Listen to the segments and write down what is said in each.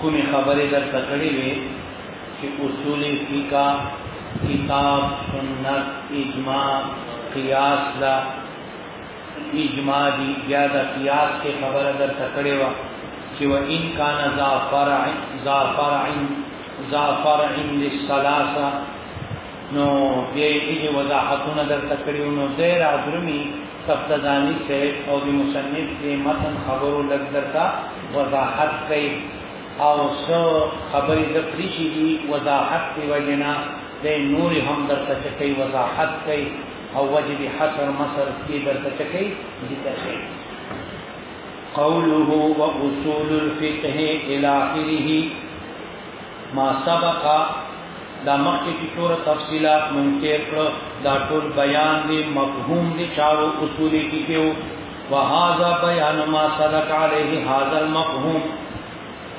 کومې خبرې درته کړې وې چې اصول فقه کتاب سنت اجماع قیاس دا اجماع دی بیا د قیاس کې خبره درته کړې وه چې و ان کان ذا فرع ذا فرع ذا فرع للثلاثه نو بیا یې وضاحتونه درته کړې نو زه را درمي تفتزانی صاحب او د مصنف د متن خبرو لږ درته وضاحت کوي او څو خبرې د پریشي دي وضاحت دی وجنا د نور هم درته چکی وضاحت کوي او وجه دي حصر مصر کې درته چکی ذکر کوي قوله واصول الفقه الى اخره ما سبق دا مخکې چې ټول تفصيلات مونږ تیر کړو دا ټول بیان دی مفهوم دی چارو اصول کې کېو وهذا بیان ما سبق عليه هذا المفهوم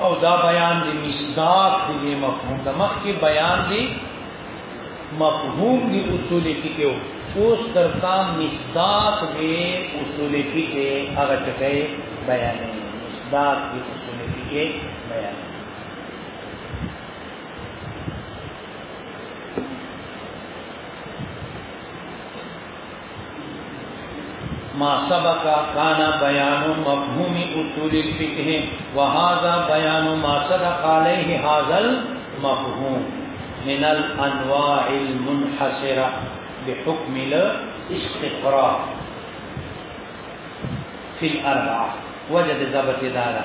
او دا بیان دی مصداق دی مفهوم دا مخکې بیان دی مفهوم دی اصول کې کېو اوس درتا مصداق دی اصول کې کې هغه څه بیان دی مصداق دی اصول کې بیان ما سبق كان بيان مفهوم اصول الفقه وهذا بيان ما سبق عليه هذا المفهوم من الانواع المنحصره بحكم الاستقراء في الاربعه وجد ضبط دارا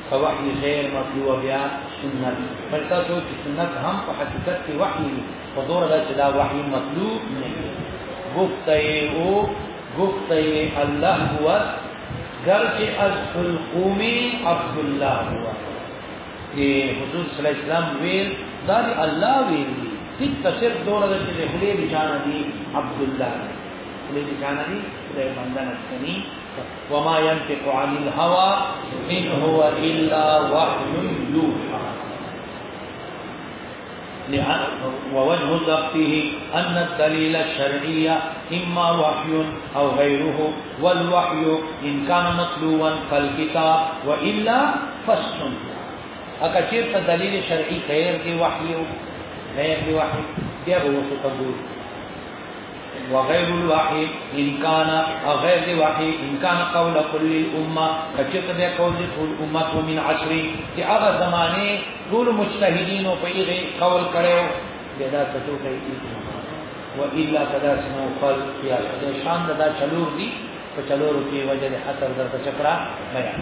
په وحي غیر مطلوع بیا سنت پر تاسو چې سنت هم په حقیقت کې وحي دي په دور دا چې دا وحي مطلوع نه دي گفته او گفته الله هو گرچه از القومی عبد الله هو چې حضور صلی الله علیه وسلم ویل دا دی الله ویل دي هیڅ تشر دور دا چې خلی بچانه دي عبد الله خلی بچانه دي د بندن سني وما ينتق عن الهوى ان هو الا وحي يوحى ووجه ضبطه أن الدليل الشرعي إما وحي أو غيره والوحي إن كان مطلوبا فالكتاب وإلا فالسنة أكثر دليل شرعي غير وحي غير وحي بیا به وسو وغير الوحي ان كان غير الوحي ان كان قول كل الامه فكيف ده قول كل امه من عشر في هغه زمانه ټول مجتهدين او په هغه قول کړو دا څه کوي و الا کدا سنو فل یا دا شان دا چلور دی په چلور کې وجه حسر در چکرا بیان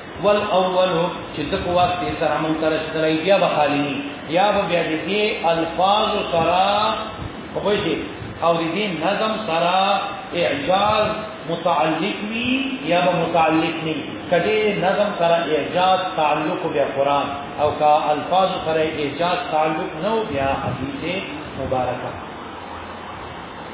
والاول چې د کو واسطه سره مونږ سره شتلای بیا به خالی یا به بیا دې الفاظ سره خو شي او دې نظم سره اعجاز متعلق وي یا به متعلق نه کدی نظم سره اعجاز تعلق بیا قران او کا الفاظ سره اعجاز تعلق نه بیا حدیث مبارکه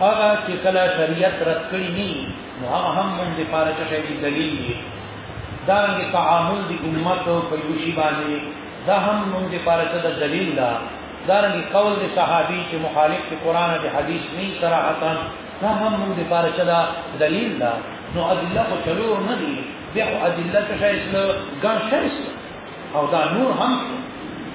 هغه چې کله شریعت رد کړی ني نو هغه هم من دي پاره چې شی دلیل دی دا رنګ تعامل دی امت په یوشي باندې دا هم من دي پاره چې دلیل دا دا رنګ قول دی صحابي چې مخالف دی قران دی حدیث نه صراحتا دا هم من دي پاره چې دا دلیل دا نو ادله کو چلو نه دی بیا ادله چې شی اسلام ګان شی او دا نور هم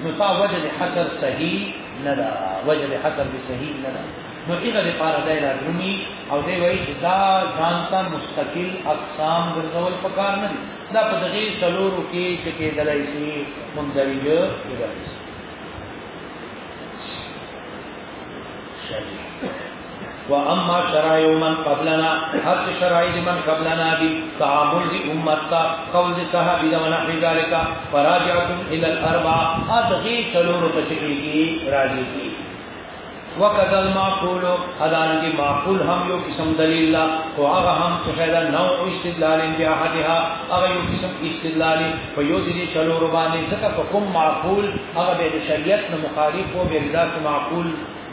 نو تا وجه د حسر صحیح نه ده وجه د حسر به صحیح نه ده نو هغه د پاره د لازمي او دی وایي چې دا ځان ته مستقل اقسام ګرځول پکار نه دي دا په دغه څلورو کې چې کېدلای شي مندرج کېدلای شي واما شرائع من قبلنا هر شرائع من قبلنا دي تعامل دي امتا قول دي صحابي ده ونحو ذلك فراجعكم الى الاربع ادغي سلور تشريعي راجي دي وقد المعقول ادان دي معقول هم يو قسم دليل لا او هغه هم چې فائدہ نو استدلال بیا حدها هغه یو قسم استدلال په یو دي سلور باندې څخه کوم معقول هغه به شریعت نه مخالف او به معقول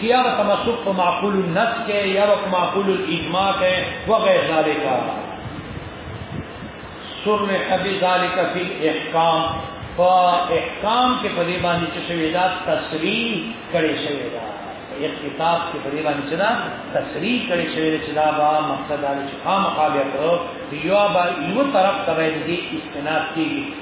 کیا به تمسک په معقول النص کې یا په معقول الاجماع کې وغیر ذالک سر میں حبی ذالک فی احکام په احکام کې په دې باندې چې شوی دا تصریح کړي شوی دا یو کتاب کې په دې باندې چې دا تصریح کړي شوی دا چې دا با مقصد دا چې خامخا بیا ته یو با یو طرف ته دې استناد کیږي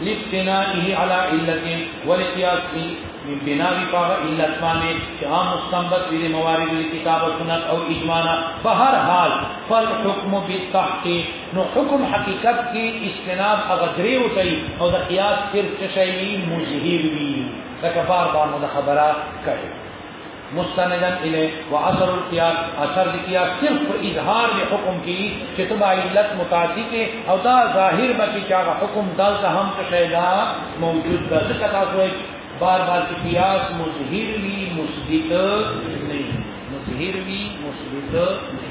لابتنائه على علت ولقياس من بناء فاغ علت باندې چې عام مستنبط دي موارد دي کتاب او سنت او اجماع په هر حال فل حکم بالتحقیق نو حکم حقیقت کې استناد اغدري او تي او د قياس صرف شي مظهر وي دا کفار باندې خبره کوي مستنداً الیه واثر القیاس اثر د قیاس صرف په اظهار د حکم کې چې تبع علت متعدی کې او دا ظاهر به چې هغه حکم دلته هم څه شی دا موجود ده ځکه تاسو یې بار بار چې قیاس مظهر وی مثبت نه مظهر وی مثبت نه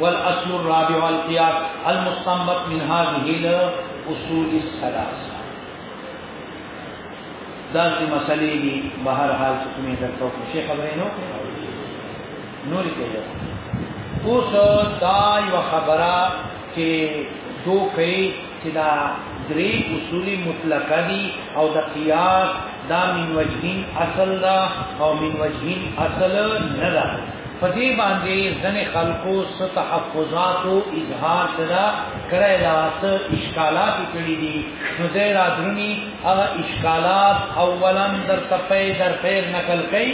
والاصل الرابع القياس المستنبط من هذه الاصول الثلاثه دا چې مسلې دي بهر حال چې کومې درته خو شي خبرې نو نور کېږي اوس دا یو خبره چې دوی چې دا درې اصول مطلقه دي او د قیاس دا من وجهین اصل دا او من وجهین اصل نه ده په دې باندې ځنې خلکو ستحفظات او اظهار سره کړه لاس اشکالات کړی دي نو زه را درنی هغه اشکالات اولا در تپې در پیر نقل کړي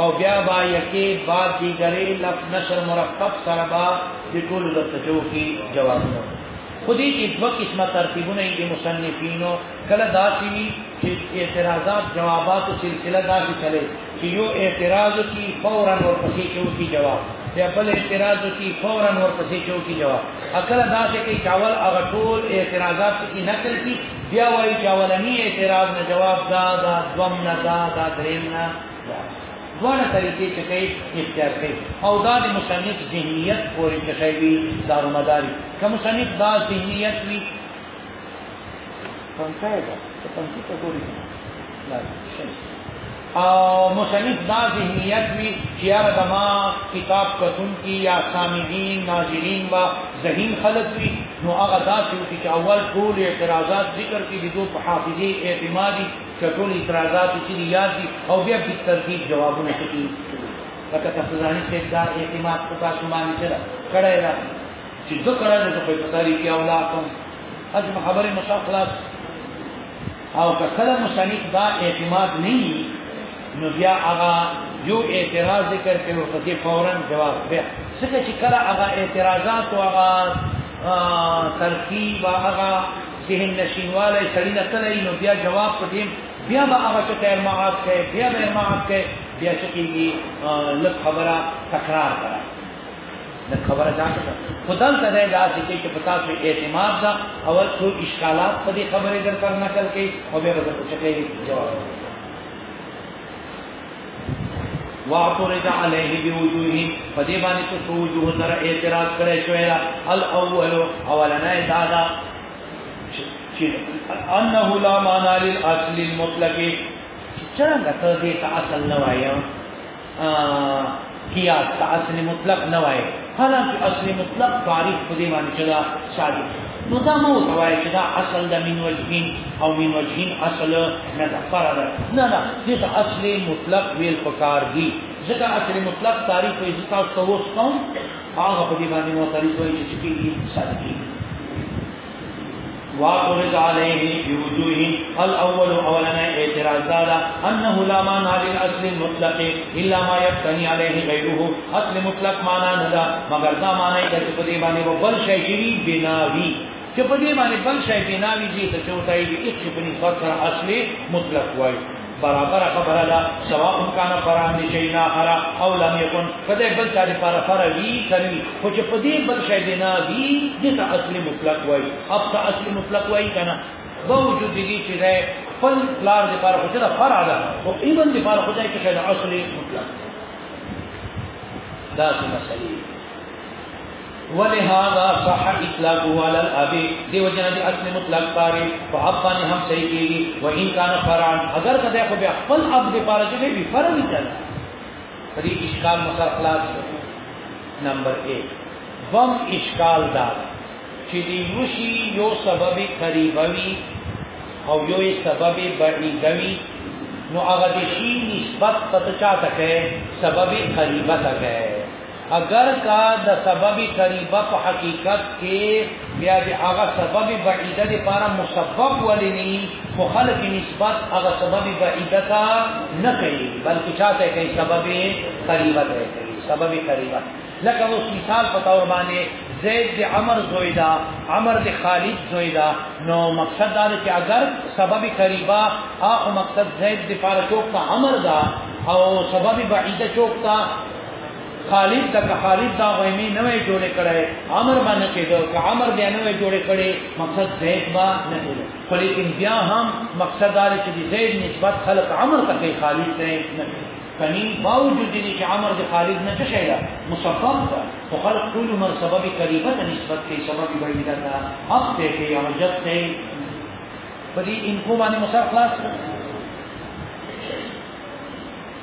او بیا با یکی بعد دیگری لفظ نشر مرتب سره با د ټول د تجوفي جواب ورکړي خو دې کې دوه قسمه ترتیبونه یې د مصنفینو کله داسې وي چې اعتراضات جوابات او سلسله داسې چلے چې یو اعتراض کی فورا ورپسې کیو کی جواب یا بل اعتراض کی فورا ورپسې کیو کی جواب اکل داسې کې چاول هغه ټول اعتراضات کی نقل کی بیا وایي چاولنی اعتراض نه جواب دا دا دوم نه دا دا دریم نه دواړه طریقې چې کوي اختیار کوي او دا د مصنف ذهنیت پورې چې کوي دارومداري که مصنف دا ذهنیت وي څنګه ده څه څنګه ته ګوري لا شي او مصنف دا ذهنیت وی چې یاره د ما کتاب کتون کی یا سامعین ناظرین با ذهین خلق وی نو هغه دا چې اول ټول اعتراضات ذکر کی دي دوه حافظي اعتمادي که ټول اعتراضات چې دي یاد دي او بیا په ترتیب جوابونه کوي لکه تاسو ځاني چې دا اعتماد په تاسو باندې سره کړای را چې زه کړای نه په تاریخ کې اولا کوم اج خبره مشاخلاص او که کله مصنف دا اعتماد نه نو بیا هغه یو اعتراض ذکر کړي او پکې فورا جواب بیا څنګه چې کله هغه اعتراضات او هغه ترکیب هغه ذهن نشینواله سړی نه کله نو بیا جواب پټیم بیا به هغه څه ته معاف کړي بیا به معاف کړي بیا چې کیږي لږ خبره تکرار کړه د خبره ځان ته خدای ته دا داسې چې په تاسو اعتماد دا اول څو اشکالات په دې خبره درکړ نقل کړي او به به څه کوي جواب واعترض عليه بوجوه فدې باندې څه وجوه سره اعتراض کړی شوی دا الاول اولنې دا دا چې انه لا معنا للاصل المطلق څنګه ته دې ته اصل نه وایې قیاس ته اصل مطلق نه وای حالانکه اصل مطلق تعریف په دې باندې چې دا صادق نو دا مو وای چې دا اصل د من وجهین او من وجهین اصل نه ده فرض نه نه دې ته اصل مطلق ویل پکار دی ځکه اصل مطلق تعریف یې تاسو ته وښکم هغه په دې باندې مو تعریف وایي چې کیږي صادق واعترض عليه بوجوه الاول اولنا اعتراض دادا انه لا معنى للاصل المطلق الا ما يبتني عليه غيره اصل مطلق معنى ندا مگر دا معنی د په دې باندې بل شي شری بناوي چې په دې باندې بل شي بناوي دي ته چوتای دي چې په نسبت سره اصل مطلق وایي برابر خبره ده سواء کان فران دي شي نه خرا او لم يكن فده بل چا دي پر فر وی کوي خو چې په دې بل شي دي نه دي د اصل مطلق وای اب ته اصل مطلق وای کنه باوجود دي چې ده خپل پلار دي پر خو چې فر ده او ایمن دي پر خدای کې شي اصل مطلق دا څه مسئله ولهذا صح اطلاقه على الاب دی وجنه دی اصل مطلق پاره په اب باندې هم صحیح کیږي و ان کان فرع اگر کده خو بیا خپل اب دی پاره چې دی فرع نه چل پرې اشکال مسر خلاص نمبر 1 وم اشکال دا چې دی وشي یو سبب قریبوي او یو سبب بعیدوي نو هغه شی نسبت پته چاته کوي سبب قریبه ته کوي اگر کا د سبب قریبه په حقیقت کې بیا د هغه سبب بعیده لپاره مسبب ولني خو خلک نسبت هغه سبب بعیده ته نه کوي بلکې چاته کوي سبب قریبه ته کوي سبب قریبه لکه اوس مثال په تور باندې زید د عمر زوی دا عمر د خالد زوی دا نو مقصد دا چې اگر سبب قریبا او مقصد زید د فارچوک کا عمر دا او سبب بعیده چوک تا خالد تک خالد دا غیمی نه وی جوړ کړي عمر باندې کېدو که عمر بیا نه وی جوړ کړي مقصد زید با نه دی خو لیکن بیا هم مقصد دا چې زید نسبت خلق عمر تک خالد ته نه دی کني باوجود دې چې عمر د خالد نه شي دا مصفف ده خو خلق ټول عمر سبب قریبه نسبت کې سبب بعیده ده حق ته کې او جت ته په دې ان کو باندې مصرف خلاص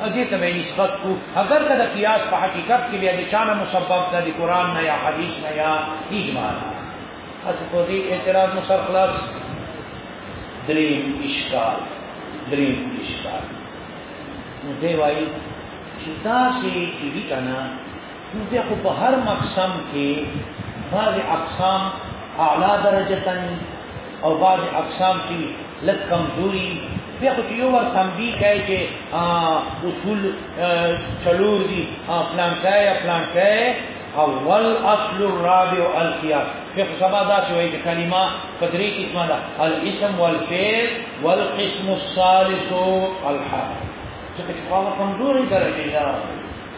هغه ته به نسبت کو اگر که د قیاس په حقیقت کې بیا د چانه مسبب ده د قران نه یا حدیث نه یا اجماع اس په دې اعتراض نو سر خلاص دریم اشکال دریم اشکال نو دی وایي چې تاسو چې دي کنه دلته خو په هر مقسم کې بعض اقسام اعلی درجه تني او بعض اقسام کې لږ کمزوري بیا خو یو ور تنبیه کوي چې اصول چلور دي پلان کوي پلان کوي اول اصل الرابع القياس فقه سبا دا چې وایي کلمه قدرې قسمه ده الاسم والفعل والقسم الثالث الحال ځکه چې هغه کمزوري درجه ده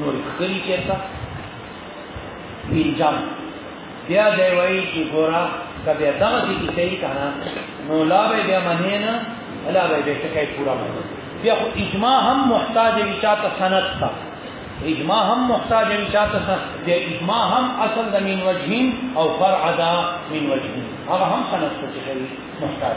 نور کلی چیرته پینځم بیا دی وایي چې ګورا کبه دا دې کې صحیح کانا نو لا به بیا منه نه الا به دې ټکای پورا منه بیا خو اجماع هم محتاج وي چاته سند تا اجماع هم محتاج وي چاته سند د اجماع هم اصل د من وجهین او فرع دا من وجهین هغه هم سند څه کوي محتاج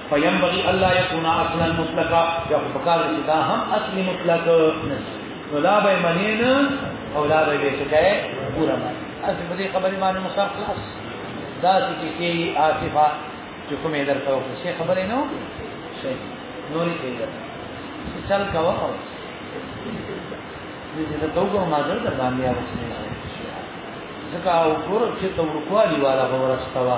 فينبغي الا يكون اصلا مطلقا يا فقال اذا هم اصل مطلق نو لا به منين او لا به شکای پورا ما اصل دې خبرې باندې مصاف خلاص دا چې کې آصفه چې کومې درته وکړي شي خبرې نو شي نورې کې ده چل کا واه دې دې ته وګورم ما زړه در باندې اوسې ځکه او ګور چې ته ورکوالي والا خبره ستوا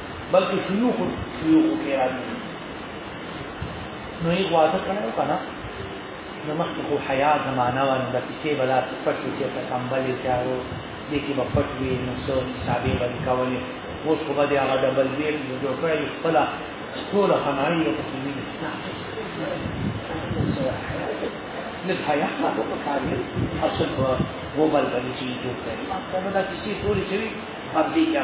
بلکې شيوخ شيوخ کې راځي نو یې واده کړو کنه نو مخکې خو حیا زمانہ و د کیسې بلا پټ کې ته کمبلې چارو دې کې په پټ وی نو څو حسابې باندې کولې اوس خو به هغه ډبل دې جوړ کړی خپل ټول خنایي او تکلیف نه حیا ما په کار اصل هو بل بل چی جوړ کړی ما په دا کیسې ټول چوي په دې کې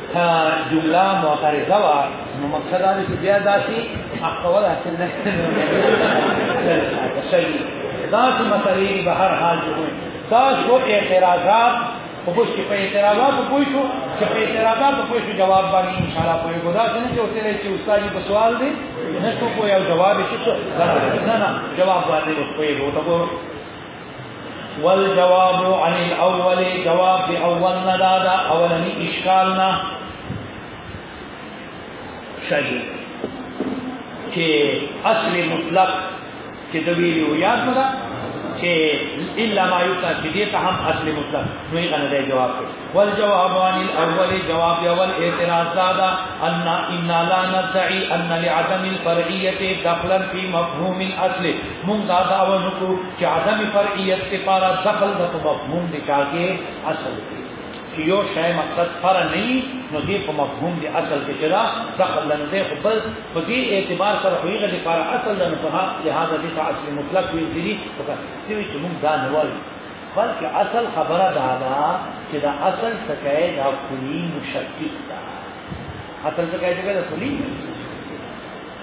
جمله معترضه وا نو مقصد دا چې بیا داسي اقوال حاصل نه صحیح دا څه مسلې به هر حال جوړوي تاسو اعتراضات په بوش کې په اعتراضات کوی شو چې په اعتراضات کوی شو جواب باندې ان شاء الله کوی ګدا څنګه چې اوسه لري چې استاد په سوال دی نه څه کوی او جواب یې څه نه نه جواب باندې کوی وو ته والجواب عن الاول جواب دی اول نه دا دا اولنی اشکال نه شي چې اصل مطلق چې د ویلو یاد نه چې الا ما یو ته دې ته هم اصل مطلق نو یې غنډه جواب کوي والجواب عن الاول جواب اول اعتراض دادا ان ان لا ندعي ان لعدم الفرعيه دخلا في مفهوم الاصل من دادا ونکو چې عدم فرعیت کې پارا دخل د مفهوم د کاږي اصل کې چې یو شی مقصد پر نه نو دې په مفهوم دی اصل کې چې دا دخل نه دی خو بس په دې اعتبار سره خو یې لپاره اصل نه په لحاظه دې اصل مطلق ویل دي په دې چې موږ دا نه وایو بلکې اصل خبره دا ده چې دا اصل څخه دا کلی مشکک ده اصل څخه دا کلی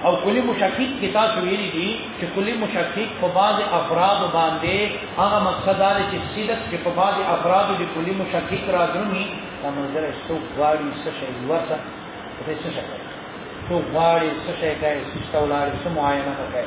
او کلی مشکک کې تاسو ویلي دي چې کلی مشکک په بعض افراد باندې هغه مقصد دا چې صدق کې په بعض افراد د کلی مشکک راځي دا منظر څو غواړي څه شي ورته څه شي څو غواړي څه شي کوي څه ولاري څه معاینه کوي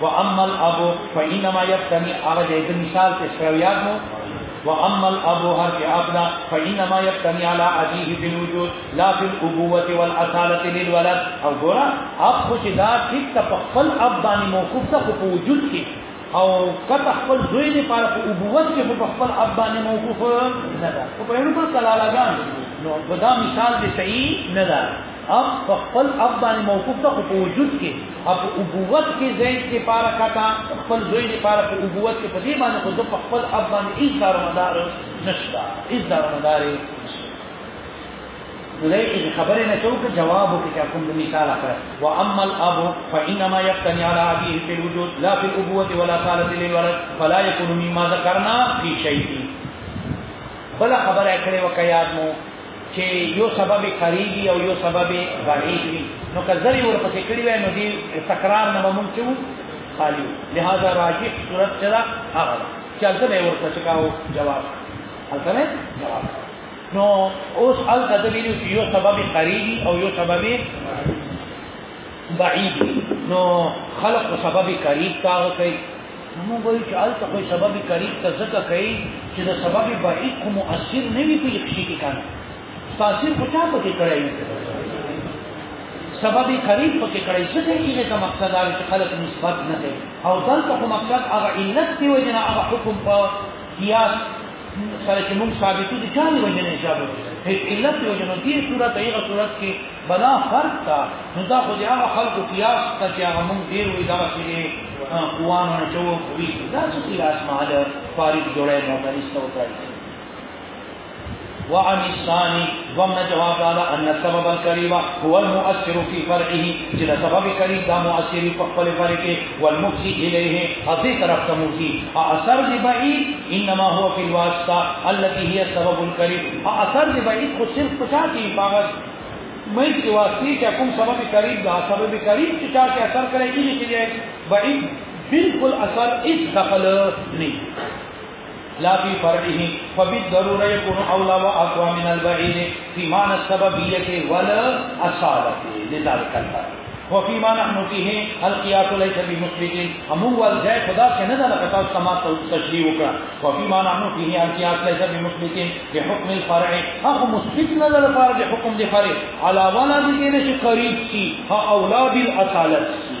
واما الاب فانما يبتني هغه د مثال په سره یاد نو واما الاب هر کې ابنا فانما يبتني على ابيه بالوجود لا في الابوه والاصاله للولد او ګورا اب خو چې دا ټیک ته په خپل اب باندې موقوف ته په وجود کې او کته خپل زوی نه پاره په ابوت کې په خپل اب باندې موقوف نه ده او په یو ډول کلالاګان نو دا مثال دی صحیح نه ده اب په خپل اب باندې موقوف ده خو په وجود کې اب ابوت کې زین کې پارا کاتا خپل زوی دې پارا په ابوت کې په دې باندې خو په خپل اب باندې هیڅ دار مدار نشتا هیڅ دار مدار لای دې خبرې نه څوک جواب وکړي کوم د مثال اخر و اما الاب فانما يقتني على ابيه في الوجود لا في الابوه ولا خاله للولد فلا يكون مما ذكرنا في شيء بل خبره کړې وکياد مو چې یو سبب قریب او یو سبب بعید وي نو کزری ورپسې کړی وای نو دی تکرار نه ممون چې خالی لہذا راجح صورت چلا هغه چلته به ورپسې کاو جواب هلته نه جواب نو اوس ال تدبیر یو سبب قریب او یو سبب بعید نو خلق سبب قریب تا کوي نو وایي چې هلته خو سبب قریب ته ځکه کوي چې د سبب بعید خو مؤثر نه وي په یو شي کې کار تاثیر په چا پکې کړی سبب قریب پکې کړی څه دی چې دا مقصد دا چې خلک نسبت نه کوي او دلته خو مقصد هغه علت دی وجنه هغه حکم په قیاس سره چې موږ ثابتو دي چې وجنه ثابت هیڅ علت دی وجنه دې صورت هغه صورت کې بلا فرق تا نو دا خو دې هغه خلکو قیاس ته چې هغه مونږ ډیر وي دا چې قوان نه چوو کوي دا څه قیاس مال فارغ جوړه مو باندې ستوتای وعن الثاني ضمن جواب قال ان السبب القريب هو المؤثر في فرعه جل سبب قريب دا مؤثر في خپل فرع والمفضي اليه اذي طرف تموتي اثر بعيد انما هو في الواسطه التي هي السبب القريب اثر بعيد خو صرف پچاتی باغ مئی کی واسطی کیا کوم سبب قریب دا سبب قریب چې چا کې اثر کړی کیږي چې بعید بالکل اثر هیڅ دخل نه لا في فرعه فبالضروره يكون اولى واقوى من البعيد في معنى السببيه ولا اصاله لذلك الفرق وفيما نحن فيه القياس ليس بمثبت هم هو الجاي خدا څخه نه ده لکه تاسو سماعت تشریح وکړه وفيما نحن فيه القياس ليس بمثبت د حکم الفرع هغه مثبت نه ده لپاره د حکم د فرع علاوه نه دي دینه چې قریب شي او اولاد الاصالت شي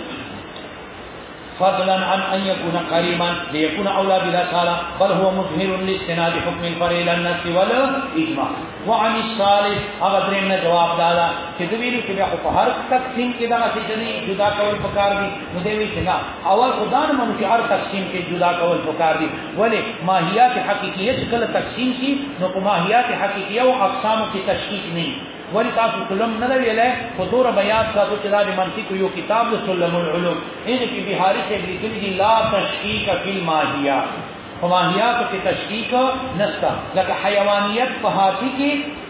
فضلا عن ان يكون قريبا ليكون اولى بالاصاله بل هو مظهر لاستناد حكم الفرع الى النص والاجماع وعن الثالث هغه دریم نه جواب دادا چې د ویلو چې بیا په هر تقسیم کې دا څه چې جدا کول پکار دي نو دوی چې نه اول خدان من چې هر تقسیم کې جدا کول پکار دي ولی ماهیات حقیقیه چې کله تقسیم شي نو په ماهیات حقیقیه او اقسام کې تشکیک نه وي ولی تاسو کلم نه ویلې په دور بیان تاسو چې دا د منطق یو کتاب د سلم العلوم ان کې بهاري کې لیکل دي لا تشکیک فی الماهیات فماهیات کې تشکیک نشته لکه حیوانیت په هاتی کې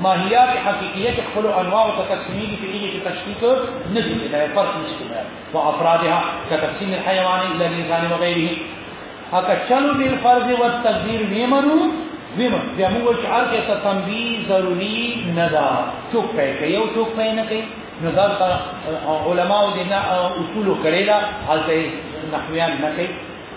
ماهیات حقیقیه کې خپل انواع او تقسیمېږي په دې کې تشکیک نه دي دا فرق نشته دا او افرادها تقسیم الحيوان الى الانسان وغيره هغه چلو به فرض او تقدیر ویمنو ویمه بیا موږ چې هر کې ته تنبیه ضروری نه ده چوک پې کې یو چوک پې نه کوي نو دا علماء دې نه اصول کړي دا حالته نحویان نه کوي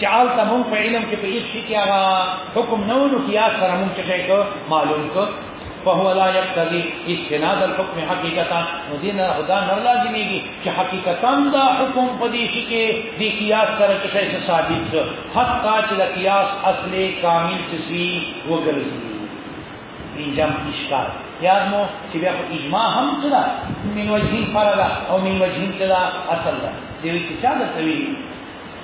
چې آل ته مونږ په علم کې په هیڅ شي کې هغه حکم نه ونو کیا سره مونږ چې کو معلوم کو فهو لا يقتضي استناد الحكم حقيقتا مدين خدا نه لازميږي چې حقيقتا دا حکم په دې شي کې د قياس سره کې څه ثابت شو حتی چې د قياس اصلي کامل تسوي وګرځي انجام اشکال یاد مو چې بیا اجماع هم څه ده من وجهین فرلا او من وجهین څه ده اصل ده دی چې څه ده